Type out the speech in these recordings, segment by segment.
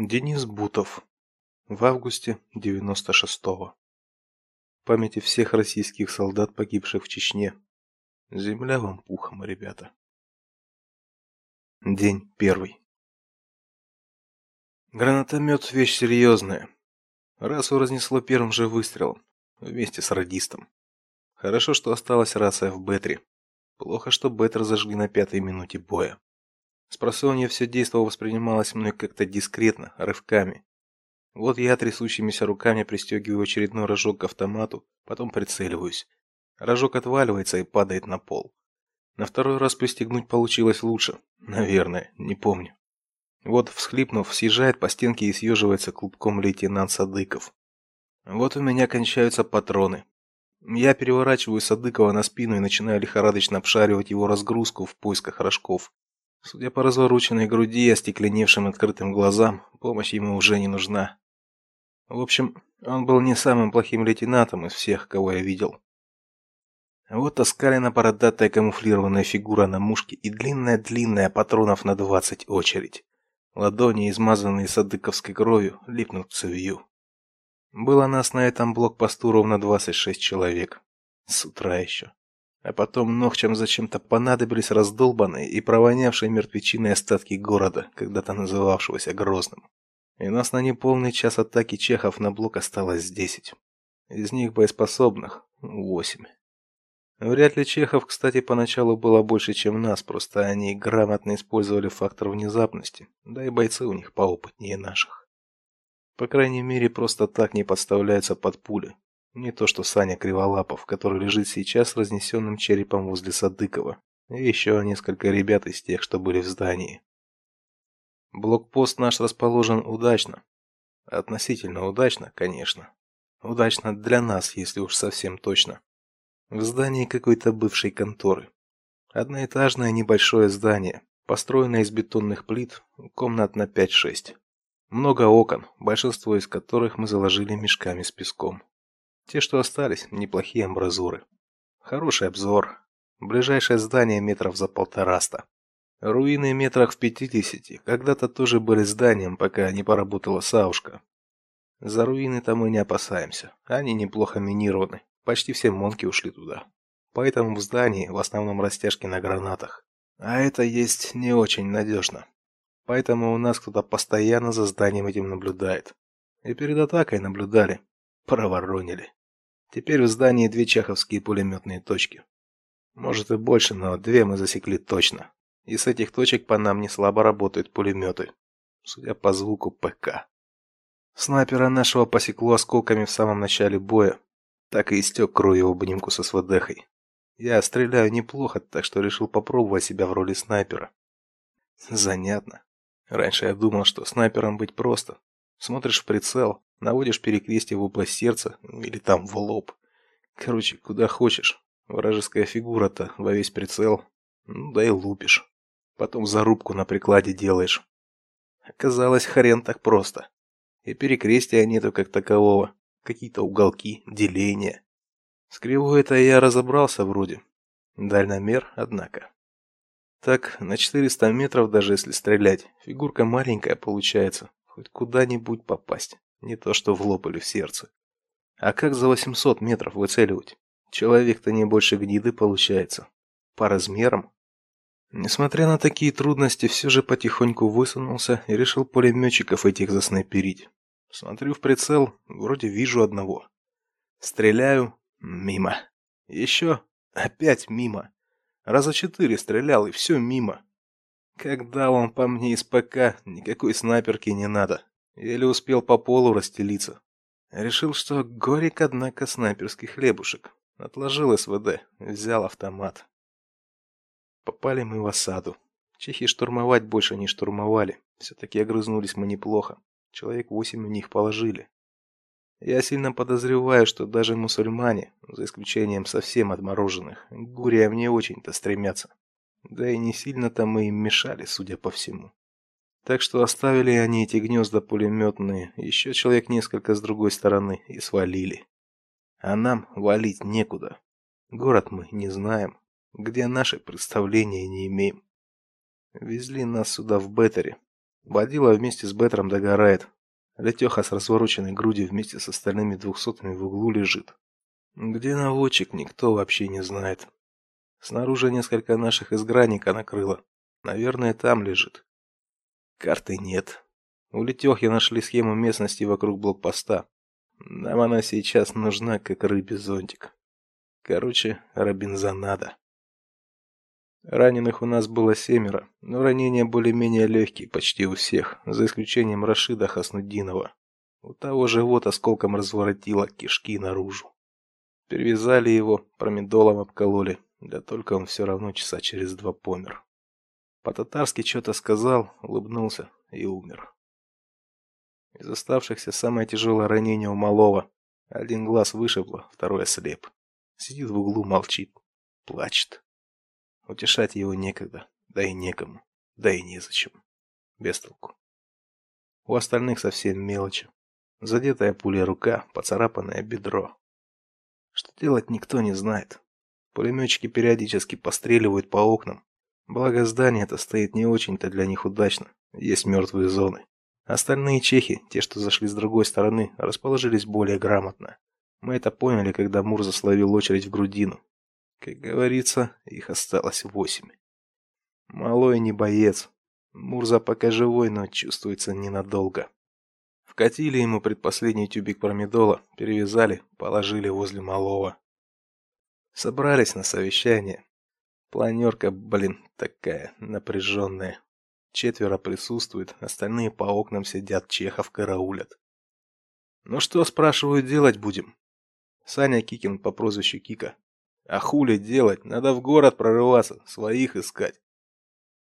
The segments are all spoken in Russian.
Денис Бутов. В августе 96-го. Памяти всех российских солдат, погибших в Чечне. Земля вам пухом, ребята. День первый. Гранатомет – вещь серьезная. Расу разнесло первым же выстрелом, вместе с радистом. Хорошо, что осталась рация в Бетре. Плохо, что Бетр зажгли на пятой минуте боя. Спросонья все действо воспринималось мной как-то дискретно, рывками. Вот я трясущимися руками пристегиваю очередной рожок к автомату, потом прицеливаюсь. Рожок отваливается и падает на пол. На второй раз пристегнуть получилось лучше, наверное, не помню. Вот, всхлипнув, съезжает по стенке и съеживается клубком лейтенант Садыков. Вот у меня кончаются патроны. Я переворачиваю Садыкова на спину и начинаю лихорадочно обшаривать его разгрузку в поисках рожков. Судя по развороченной груди и остекленевшим открытым глазам, помощь ему уже не нужна. В общем, он был не самым плохим лейтенантом из всех, кого я видел. Вот оскалена бородатая камуфлированная фигура на мушке и длинная-длинная патронов на двадцать очередь. Ладони, измазанные садыковской кровью, липнут к цевью. Было нас на этом блокпосту ровно двадцать шесть человек. С утра еще. А потом ногчам зачем-то понадобились раздолбанные и провонявшие мертвечиной остатки города, когда-то называвшегося Грозным. И нас на неполный час атаки чехов на блок осталось десять. Из них боеспособных восемь. Вряд ли чехов, кстати, поначалу было больше, чем нас, просто они грамотно использовали фактор внезапности, да и бойцы у них поопытнее наших. По крайней мере, просто так не подставляются под пули, не то что Саня Криволапов, который лежит сейчас разнесенным черепом возле Садыкова, и еще несколько ребят из тех, что были в здании. Блокпост наш расположен удачно. Относительно удачно, конечно. Удачно для нас, если уж совсем точно. В здании какой-то бывшей конторы. Одноэтажное небольшое здание, построенное из бетонных плит, комнат на 5-6. Много окон, большинство из которых мы заложили мешками с песком. Те, что остались, неплохие амбразуры. Хороший обзор. Ближайшее здание метров за полтораста. Руины метрах в пятидесяти. Когда-то тоже были зданием, пока не поработала Саушка. За руины там мы не опасаемся. Они неплохо минированы. Почти все монки ушли туда. Поэтому в здании в основном растяжки на гранатах. А это есть не очень надежно. Поэтому у нас кто-то постоянно за зданием этим наблюдает. И перед атакой наблюдали. Проворонили. Теперь в здании две чаховские пулеметные точки. Может и больше, но две мы засекли точно. И с этих точек по нам не слабо работают пулеметы. Судя по звуку ПК. Снайпера нашего посекло осколками в самом начале боя. Так и истек кровью в обнимку со свадехой. Я стреляю неплохо, так что решил попробовать себя в роли снайпера. Занятно. Раньше я думал, что снайпером быть просто. Смотришь в прицел, наводишь перекрестие в область сердца или там в лоб. Короче, куда хочешь. Вражеская фигура-то во весь прицел. Ну да и лупишь. Потом зарубку на прикладе делаешь. Оказалось, хрен так просто. И перекрестия нету как такового. Какие-то уголки, деления. С кривой-то я разобрался вроде. Дальномер, однако. Так, на 400 метров даже если стрелять, фигурка маленькая получается. Хоть куда-нибудь попасть. Не то что в лоб или в сердце. А как за 800 метров выцеливать? Человек-то не больше гниды получается. По размерам. Несмотря на такие трудности, все же потихоньку высунулся и решил пулеметчиков этих заснайперить. Смотрю в прицел, вроде вижу одного. Стреляю мимо. Еще опять мимо. Раза четыре стрелял и все мимо. Когда он по мне из ПК, никакой снайперки не надо. Еле успел по полу расстелиться. Решил, что горек, однако, снайперский хлебушек. Отложил СВД, взял автомат. Попали мы в осаду. Чехи штурмовать больше не штурмовали. Все-таки огрызнулись мы неплохо. Человек восемь в них положили. Я сильно подозреваю, что даже мусульмане, за исключением совсем отмороженных, к гуриям не очень-то стремятся. Да и не сильно-то мы им мешали, судя по всему. Так что оставили они эти гнезда пулеметные, еще человек несколько с другой стороны, и свалили. А нам валить некуда. Город мы не знаем, где наши представления не имеем. Везли нас сюда в Беттере. Водила вместе с Бетром догорает. Летеха с развороченной грудью вместе с остальными двухсотыми в углу лежит. Где наводчик, никто вообще не знает. Снаружи несколько наших из граника накрыло. Наверное, там лежит. Карты нет. У Летехи нашли схему местности вокруг блокпоста. Нам она сейчас нужна, как рыбе зонтик. Короче, Робинзонада. Раненых у нас было семеро, но ранения более-менее легкие почти у всех, за исключением Рашида Хаснуддинова. У того живот осколком разворотило кишки наружу. Перевязали его, промедолом обкололи, да только он все равно часа через два помер. По-татарски что-то сказал, улыбнулся и умер. Из оставшихся самое тяжелое ранение у малого. Один глаз вышибло, второй ослеп. Сидит в углу, молчит, плачет. Утешать его некогда, да и некому, да и незачем. Без толку. У остальных совсем мелочи. Задетая пулей рука, поцарапанное бедро. Что делать никто не знает. Пулеметчики периодически постреливают по окнам. Благо здание это стоит не очень-то для них удачно. Есть мертвые зоны. Остальные чехи, те, что зашли с другой стороны, расположились более грамотно. Мы это поняли, когда Мурза словил очередь в грудину. Как говорится, их осталось восемь. Малой не боец. Мурза пока живой, но чувствуется ненадолго. Вкатили ему предпоследний тюбик промедола, перевязали, положили возле малого. Собрались на совещание. Планерка, блин, такая напряженная. Четверо присутствуют, остальные по окнам сидят, чехов караулят. Ну что, спрашиваю, делать будем? Саня Кикин по прозвищу Кика. А хули делать? Надо в город прорываться, своих искать.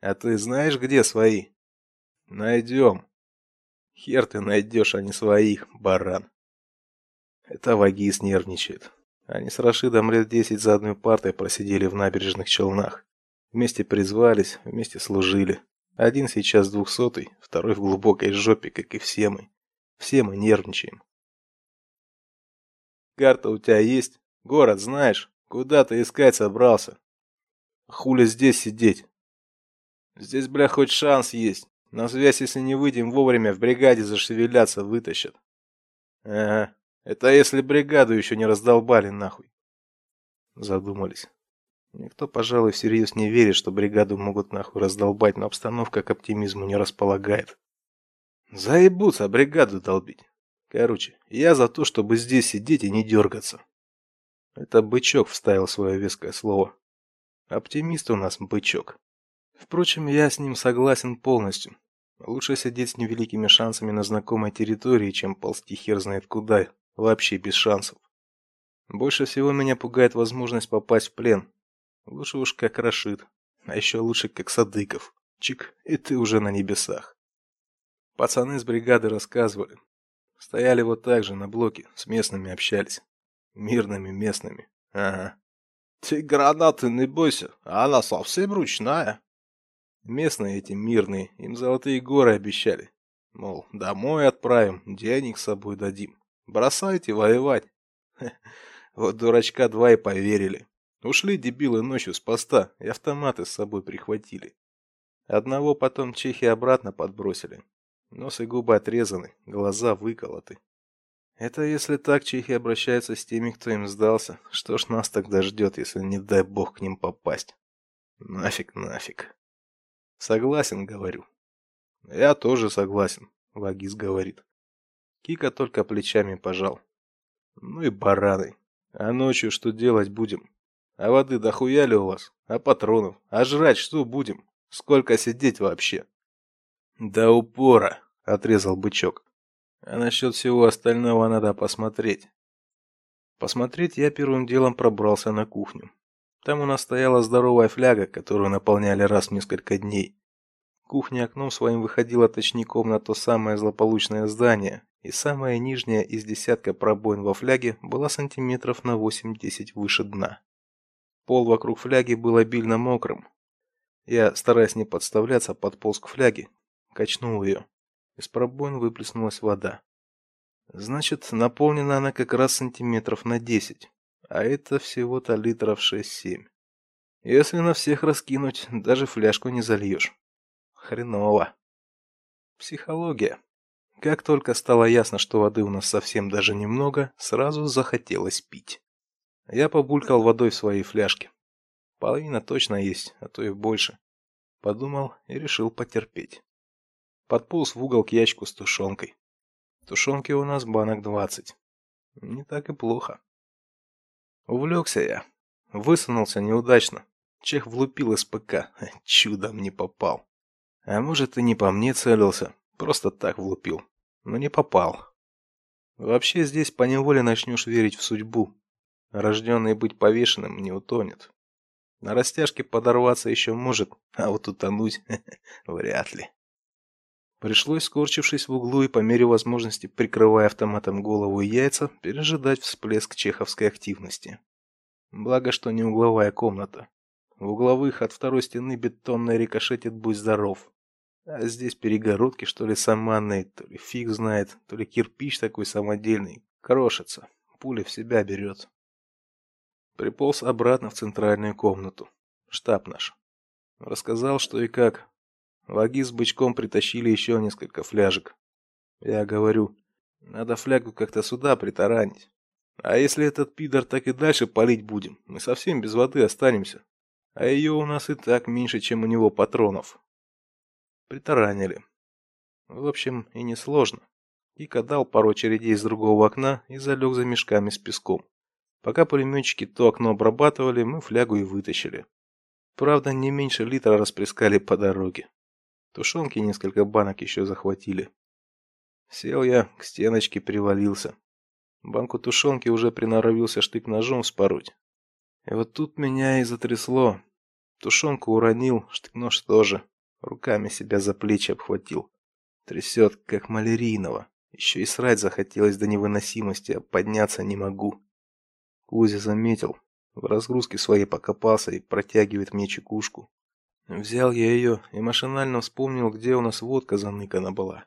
А ты знаешь, где свои? Найдем. Хер ты найдешь, а не своих, баран. Это Вагис нервничает. Они с Рашидом лет десять за одной партой просидели в набережных Челнах. Вместе призвались, вместе служили. Один сейчас двухсотый, второй в глубокой жопе, как и все мы. Все мы нервничаем. Карта у тебя есть? Город знаешь? Куда ты искать собрался? Хули здесь сидеть? Здесь, бля, хоть шанс есть. На связь, если не выйдем вовремя, в бригаде зашевелятся, вытащат. Ага, это если бригаду еще не раздолбали нахуй. Задумались. Никто, пожалуй, всерьез не верит, что бригаду могут нахуй раздолбать, но обстановка к оптимизму не располагает. Заебутся бригаду долбить. Короче, я за то, чтобы здесь сидеть и не дергаться. Это бычок вставил свое веское слово. Оптимист у нас бычок. Впрочем, я с ним согласен полностью. Лучше сидеть с невеликими шансами на знакомой территории, чем ползти хер знает куда, вообще без шансов. Больше всего меня пугает возможность попасть в плен, Лучше уж как Рашид, а еще лучше как Садыков. Чик, и ты уже на небесах. Пацаны с бригады рассказывали. Стояли вот так же на блоке, с местными общались. Мирными местными. Ага. Ты гранаты не бойся, она совсем ручная. Местные эти мирные, им золотые горы обещали. Мол, домой отправим, денег с собой дадим. Бросайте воевать. Вот дурачка два и поверили. Ушли дебилы ночью с поста и автоматы с собой прихватили. Одного потом чехи обратно подбросили. Нос и губы отрезаны, глаза выколоты. Это если так чехи обращаются с теми, кто им сдался. Что ж нас тогда ждет, если не дай бог к ним попасть? Нафиг, нафиг. Согласен, говорю. Я тоже согласен, Вагис говорит. Кика только плечами пожал. Ну и бараны. А ночью что делать будем? А воды дохуя у вас? А патронов? А жрать что будем? Сколько сидеть вообще? До упора, отрезал бычок. А насчет всего остального надо посмотреть. Посмотреть я первым делом пробрался на кухню. Там у нас стояла здоровая фляга, которую наполняли раз в несколько дней. Кухня окном своим выходила точником на то самое злополучное здание, и самая нижняя из десятка пробоин во фляге была сантиметров на 8-10 выше дна. Пол вокруг фляги был обильно мокрым. Я, стараясь не подставляться, подполз к фляге, качнул ее. Из пробоин выплеснулась вода. Значит, наполнена она как раз сантиметров на десять, а это всего-то литров шесть-семь. Если на всех раскинуть, даже фляжку не зальешь. Хреново. Психология. Как только стало ясно, что воды у нас совсем даже немного, сразу захотелось пить. Я побулькал водой в своей фляжке. Половина точно есть, а то и больше. Подумал и решил потерпеть. Подполз в угол к ящику с тушенкой. Тушенки у нас банок двадцать. Не так и плохо. Увлекся я. Высунулся неудачно. Чех влупил из ПК. Чудом не попал. А может и не по мне целился. Просто так влупил. Но не попал. Вообще здесь поневоле начнешь верить в судьбу. Рожденный быть повешенным не утонет. На растяжке подорваться еще может, а вот утонуть вряд ли. Пришлось, скорчившись в углу и по мере возможности прикрывая автоматом голову и яйца, пережидать всплеск чеховской активности. Благо, что не угловая комната. В угловых от второй стены бетонной рикошетит будь здоров. А здесь перегородки, что ли, саманные, то ли фиг знает, то ли кирпич такой самодельный. Крошится, пуля в себя берет. Приполз обратно в центральную комнату. Штаб наш. Рассказал, что и как. Ваги с бычком притащили еще несколько фляжек. Я говорю, надо флягу как-то сюда притаранить. А если этот пидор так и дальше палить будем, мы совсем без воды останемся. А ее у нас и так меньше, чем у него патронов. Притаранили. В общем, и не сложно. Ика дал пару очередей из другого окна и залег за мешками с песком. Пока пулеметчики то окно обрабатывали, мы флягу и вытащили. Правда, не меньше литра расплескали по дороге. Тушенки несколько банок еще захватили. Сел я, к стеночке привалился. Банку тушенки уже приноровился штык-ножом спороть. И вот тут меня и затрясло. Тушенку уронил, штык-нож тоже. Руками себя за плечи обхватил. Трясет, как малярийного. Еще и срать захотелось до невыносимости, а подняться не могу. Кузя заметил. В разгрузке своей покопался и протягивает мне чекушку. Взял я ее и машинально вспомнил, где у нас водка заныкана была.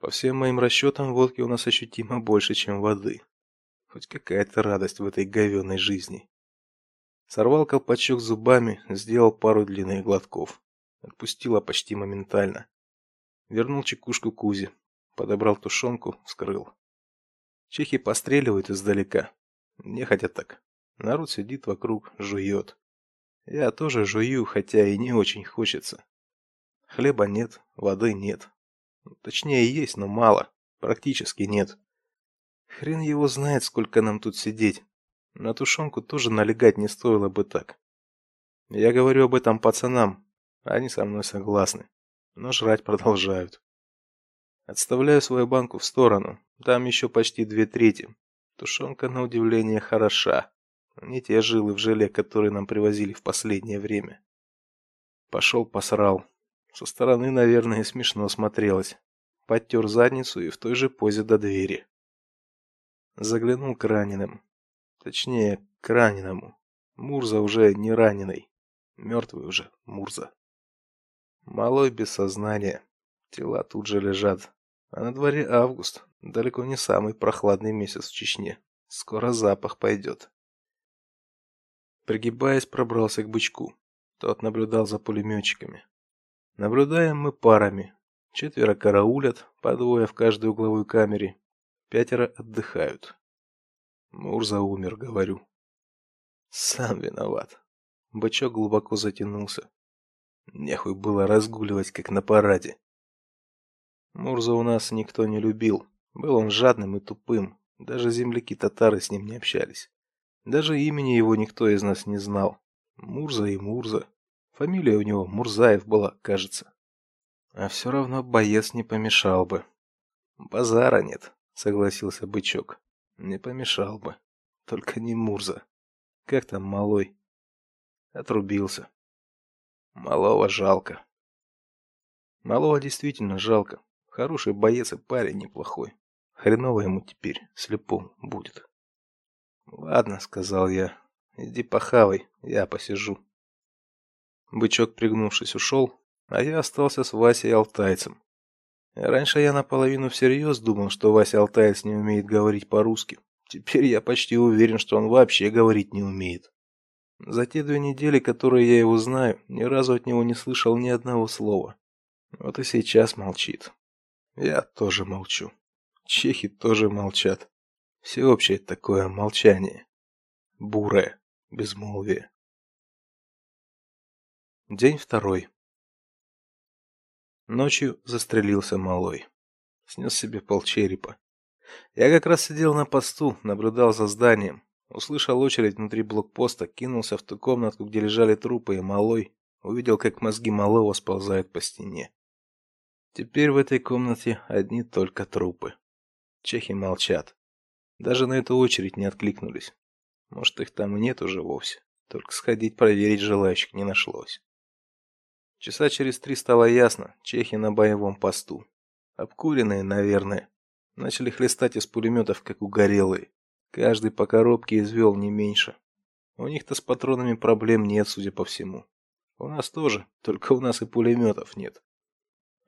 По всем моим расчетам, водки у нас ощутимо больше, чем воды. Хоть какая-то радость в этой говёной жизни. Сорвал колпачок зубами, сделал пару длинных глотков. Отпустила почти моментально. Вернул чекушку Кузе, подобрал тушенку, вскрыл. Чехи постреливают издалека. Не хотят так. Народ сидит вокруг, жует. Я тоже жую, хотя и не очень хочется. Хлеба нет, воды нет. Точнее, есть, но мало. Практически нет. Хрен его знает, сколько нам тут сидеть. На тушенку тоже налегать не стоило бы так. Я говорю об этом пацанам, они со мной согласны, но жрать продолжают. Отставляю свою банку в сторону. Там еще почти две трети. Тушенка, на удивление, хороша. Не те жилы в желе, которые нам привозили в последнее время. Пошел посрал. Со стороны, наверное, смешно смотрелось. Подтер задницу и в той же позе до двери. Заглянул к раненым. Точнее, к раненому. Мурза уже не раненый. Мертвый уже Мурза. Малой без сознания. Тела тут же лежат. А на дворе август. Далеко не самый прохладный месяц в Чечне. Скоро запах пойдет. Пригибаясь, пробрался к бычку. Тот наблюдал за пулеметчиками. Наблюдаем мы парами. Четверо караулят, по двое в каждой угловой камере. Пятеро отдыхают. Мурза умер, говорю. Сам виноват. Бычок глубоко затянулся. Нехуй было разгуливать, как на параде. Мурза у нас никто не любил. Был он жадным и тупым. Даже земляки-татары с ним не общались. Даже имени его никто из нас не знал. Мурза и Мурза. Фамилия у него Мурзаев была, кажется. А все равно боец не помешал бы. Базара нет, согласился бычок. Не помешал бы. Только не Мурза. Как там малой? Отрубился. Малого жалко. Малого действительно жалко. Хороший боец и парень неплохой. Хреново ему теперь слепом будет. Ладно, сказал я. Иди похавай, я посижу. Бычок, пригнувшись, ушел, а я остался с Васей Алтайцем. Раньше я наполовину всерьез думал, что Вася Алтаец не умеет говорить по-русски. Теперь я почти уверен, что он вообще говорить не умеет. За те две недели, которые я его знаю, ни разу от него не слышал ни одного слова. Вот и сейчас молчит. Я тоже молчу. Чехи тоже молчат. Всеобщее такое молчание. Бурое безмолвие. День второй. Ночью застрелился малой. Снес себе полчерепа. Я как раз сидел на посту, наблюдал за зданием. Услышал очередь внутри блокпоста, кинулся в ту комнатку, где лежали трупы, и малой увидел, как мозги малого сползают по стене. Теперь в этой комнате одни только трупы. Чехи молчат. Даже на эту очередь не откликнулись. Может, их там и нет уже вовсе. Только сходить проверить желающих не нашлось. Часа через три стало ясно, чехи на боевом посту. Обкуренные, наверное. Начали хлестать из пулеметов, как угорелые. Каждый по коробке извел не меньше. У них-то с патронами проблем нет, судя по всему. У нас тоже, только у нас и пулеметов нет.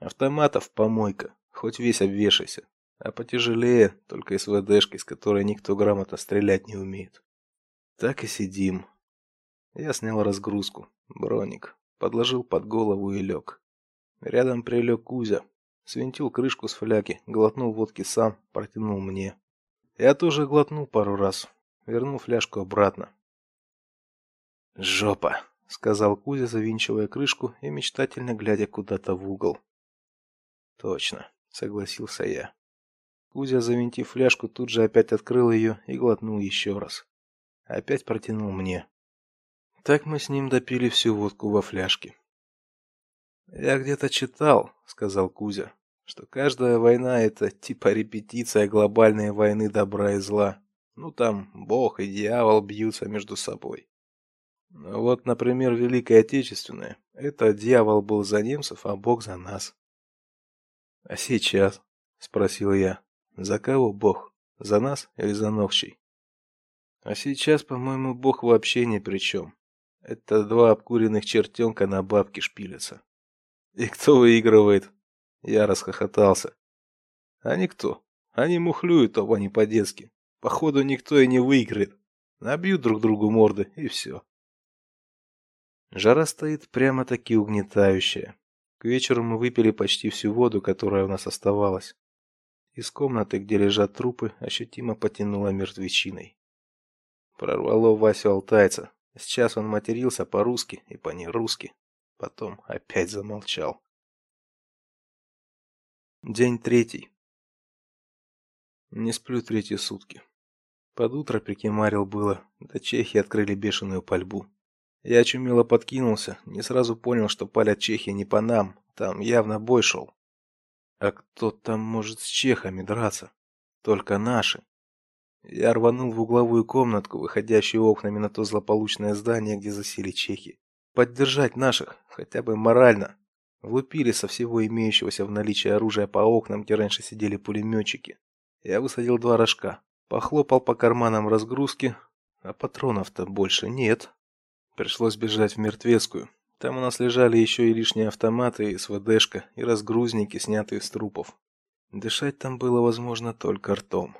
Автоматов помойка, хоть весь обвешайся. А потяжелее только СВДшка, из которой никто грамотно стрелять не умеет. Так и сидим. Я снял разгрузку, броник, подложил под голову и лег. Рядом прилег Кузя, свинтил крышку с фляги, глотнул водки сам, протянул мне. Я тоже глотнул пару раз, вернул фляжку обратно. «Жопа!» — сказал Кузя, завинчивая крышку и мечтательно глядя куда-то в угол. «Точно», — согласился я. Кузя, завинтив фляжку, тут же опять открыл ее и глотнул еще раз. Опять протянул мне. Так мы с ним допили всю водку во фляжке. Я где-то читал, сказал Кузя, что каждая война это типа репетиция глобальной войны добра и зла. Ну там Бог и дьявол бьются между собой. Вот, например, Великая Отечественная. Это дьявол был за немцев, а Бог за нас. А сейчас, спросил я, за кого Бог? За нас или за Новчий? А сейчас, по-моему, бог вообще ни при чем. Это два обкуренных чертенка на бабки шпилятся. И кто выигрывает? Я расхохотался. А никто. Они мухлюют оба не по-детски. Походу, никто и не выиграет. Набьют друг другу морды, и все. Жара стоит прямо-таки угнетающая. К вечеру мы выпили почти всю воду, которая у нас оставалась. Из комнаты, где лежат трупы, ощутимо потянуло мертвечиной. Прорвало Васю Алтайца. Сейчас он матерился по-русски и по-нерусски. Потом опять замолчал. День третий. Не сплю третьи сутки. Под утро прикимарил было, да чехи открыли бешеную пальбу. Я очумело подкинулся, не сразу понял, что палят чехи не по нам, там явно бой шел. А кто там может с чехами драться? Только наши. Я рванул в угловую комнатку, выходящую окнами на то злополучное здание, где засели чехи. Поддержать наших, хотя бы морально. Влупили со всего имеющегося в наличии оружия по окнам, где раньше сидели пулеметчики. Я высадил два рожка, похлопал по карманам разгрузки, а патронов-то больше нет. Пришлось бежать в мертвецкую. Там у нас лежали еще и лишние автоматы, и СВДшка, и разгрузники, снятые с трупов. Дышать там было возможно только ртом.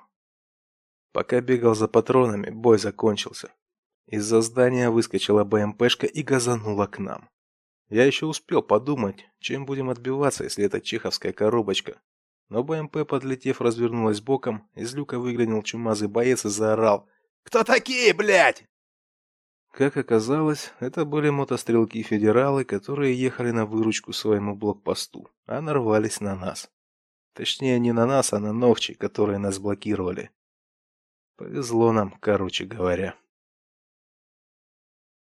Пока бегал за патронами, бой закончился. Из-за здания выскочила БМПшка и газанула к нам. Я еще успел подумать, чем будем отбиваться, если это чеховская коробочка. Но БМП, подлетев, развернулась боком, из люка выглянул чумазый боец и заорал: "Кто такие, блядь?" Как оказалось, это были мотострелки-федералы, которые ехали на выручку своему блокпосту, а нарвались на нас. Точнее, не на нас, а на новчи, которые нас блокировали. Повезло нам, короче говоря.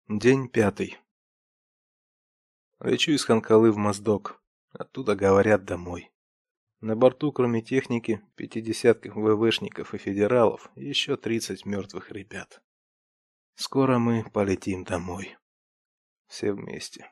День пятый. Лечу из Ханкалы в Моздок. Оттуда говорят домой. На борту, кроме техники, пятидесятков ВВшников и федералов, еще тридцать мертвых ребят. Скоро мы полетим домой. Все вместе.